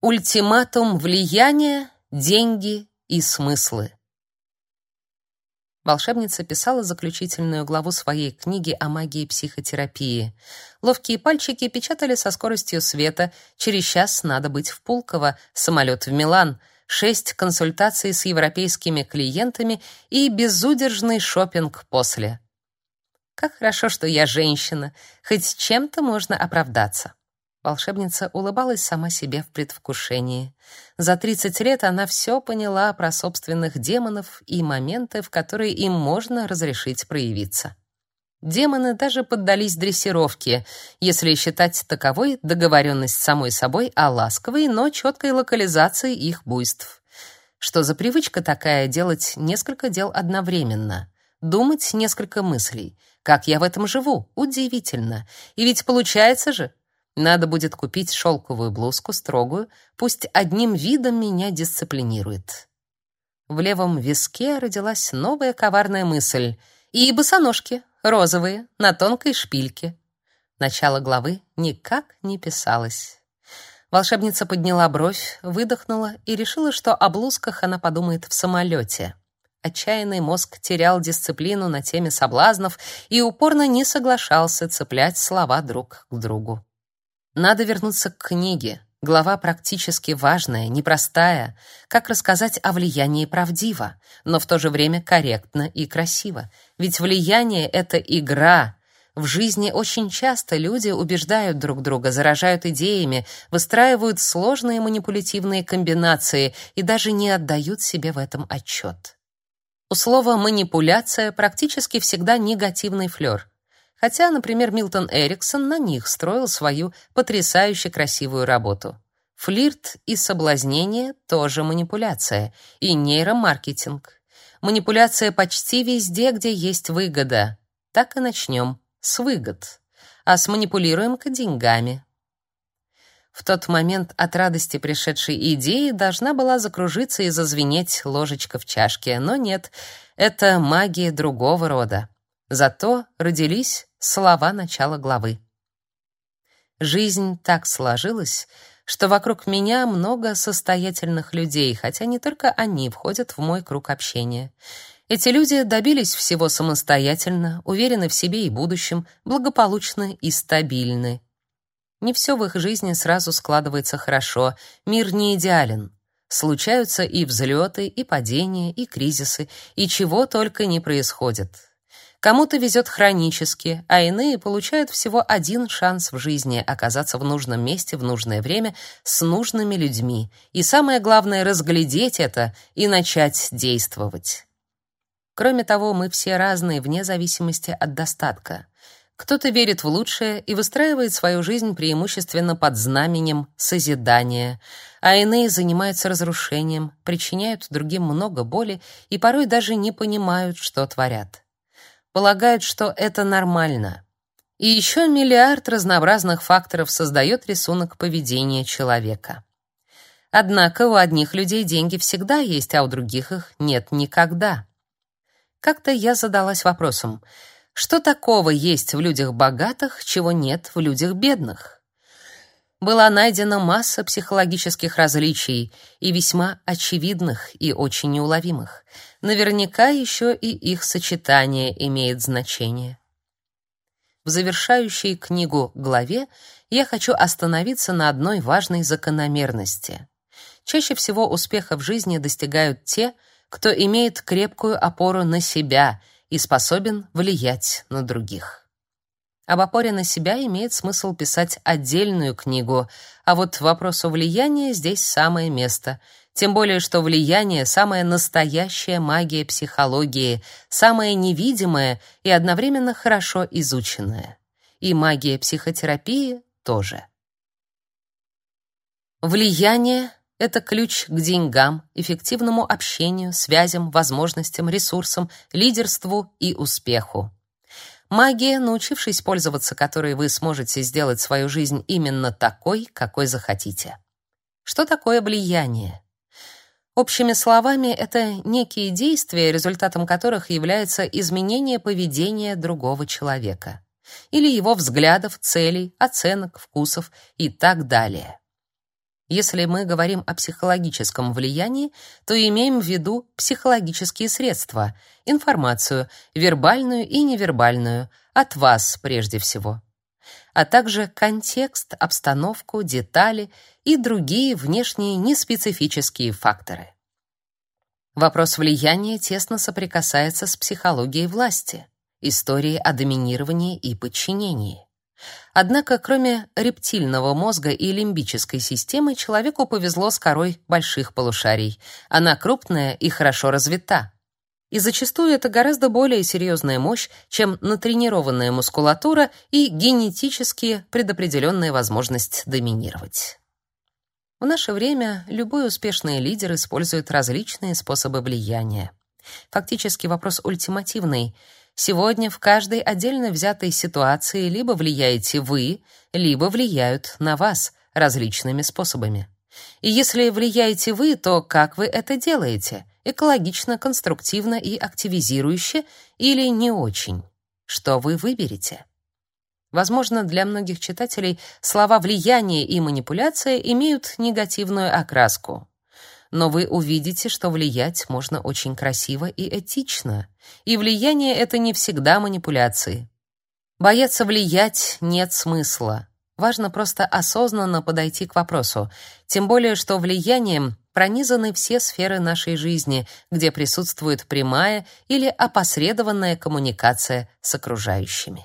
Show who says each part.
Speaker 1: Ультиматум влияния, деньги и смыслы. Волшебница писала заключительную главу своей книги о магии психотерапии. Ловкие пальчики печатали со скоростью света. Через час надо быть в Пулково, самолет в Милан, шесть консультаций с европейскими клиентами и безудержный шопинг после. Как хорошо, что я женщина, хоть чем-то можно оправдаться. Волшебница улыбалась сама себе в предвкушении. За 30 лет она все поняла про собственных демонов и моменты, в которые им можно разрешить проявиться. Демоны даже поддались дрессировке, если считать таковой договоренность с самой собой о ласковой, но четкой локализации их буйств. Что за привычка такая делать несколько дел одновременно? Думать несколько мыслей. Как я в этом живу? Удивительно. И ведь получается же, надо будет купить шелковую блузку, строгую, пусть одним видом меня дисциплинирует. В левом виске родилась новая коварная мысль. И босоножки, розовые, на тонкой шпильке. Начало главы никак не писалось. Волшебница подняла бровь, выдохнула и решила, что о блузках она подумает в самолете. Отчаянный мозг терял дисциплину на теме соблазнов и упорно не соглашался цеплять слова друг к другу. Надо вернуться к книге. Глава практически важная, непростая. Как рассказать о влиянии правдиво, но в то же время корректно и красиво. Ведь влияние — это игра. В жизни очень часто люди убеждают друг друга, заражают идеями, выстраивают сложные манипулятивные комбинации и даже не отдают себе в этом отчет. У слова «манипуляция» практически всегда негативный флёр. Хотя, например, Милтон Эриксон на них строил свою потрясающе красивую работу. Флирт и соблазнение тоже манипуляция, и нейромаркетинг. Манипуляция почти везде, где есть выгода. Так и начнем с выгод. А сманипулируем-ка деньгами. В тот момент от радости пришедшей идеи должна была закружиться и зазвенеть ложечка в чашке, но нет, это магия другого рода. Зато родились слова начала главы. Жизнь так сложилась, что вокруг меня много состоятельных людей, хотя не только они входят в мой круг общения. Эти люди добились всего самостоятельно, уверены в себе и будущем, благополучны и стабильны. Не все в их жизни сразу складывается хорошо, мир не идеален. Случаются и взлеты, и падения, и кризисы, и чего только не происходит. Кому-то везет хронически, а иные получают всего один шанс в жизни оказаться в нужном месте в нужное время с нужными людьми. И самое главное разглядеть это и начать действовать. Кроме того, мы все разные вне зависимости от достатка. Кто-то верит в лучшее и выстраивает свою жизнь преимущественно под знаменем созидания, а иные занимаются разрушением, причиняют другим много боли и порой даже не понимают, что творят полагают, что это нормально. И еще миллиард разнообразных факторов создает рисунок поведения человека. Однако у одних людей деньги всегда есть, а у других их нет никогда. Как-то я задалась вопросом, что такого есть в людях богатых, чего нет в людях бедных? Была найдена масса психологических различий и весьма очевидных и очень неуловимых. Наверняка еще и их сочетание имеет значение. В завершающей книгу главе я хочу остановиться на одной важной закономерности. Чаще всего успеха в жизни достигают те, кто имеет крепкую опору на себя и способен влиять на других. Об опоре на себя имеет смысл писать отдельную книгу, а вот вопросу влияния здесь самое место. Тем более, что влияние — самая настоящая магия психологии, самая невидимая и одновременно хорошо изученная. И магия психотерапии тоже. Влияние — это ключ к деньгам, эффективному общению, связям, возможностям, ресурсам, лидерству и успеху. Магия, научившись пользоваться которой вы сможете сделать свою жизнь именно такой, какой захотите. Что такое влияние? Общими словами, это некие действия, результатом которых является изменение поведения другого человека или его взглядов, целей, оценок, вкусов и так далее. Если мы говорим о психологическом влиянии, то имеем в виду психологические средства, информацию, вербальную и невербальную, от вас прежде всего, а также контекст, обстановку, детали и другие внешние неспецифические факторы. Вопрос влияния тесно соприкасается с психологией власти, историей о доминировании и подчинении. Однако, кроме рептильного мозга и лимбической системы, человеку повезло с корой больших полушарий. Она крупная и хорошо развита. И зачастую это гораздо более серьезная мощь, чем натренированная мускулатура и генетически предопределенная возможность доминировать. В наше время любой успешный лидер использует различные способы влияния. Фактически вопрос ультимативный — Сегодня в каждой отдельно взятой ситуации либо влияете вы, либо влияют на вас различными способами. И если влияете вы, то как вы это делаете? Экологично, конструктивно и активизирующе или не очень? Что вы выберете? Возможно, для многих читателей слова влияние и манипуляция имеют негативную окраску но вы увидите, что влиять можно очень красиво и этично. И влияние — это не всегда манипуляции. Бояться влиять нет смысла. Важно просто осознанно подойти к вопросу, тем более что влиянием пронизаны все сферы нашей жизни, где присутствует прямая или опосредованная коммуникация с окружающими.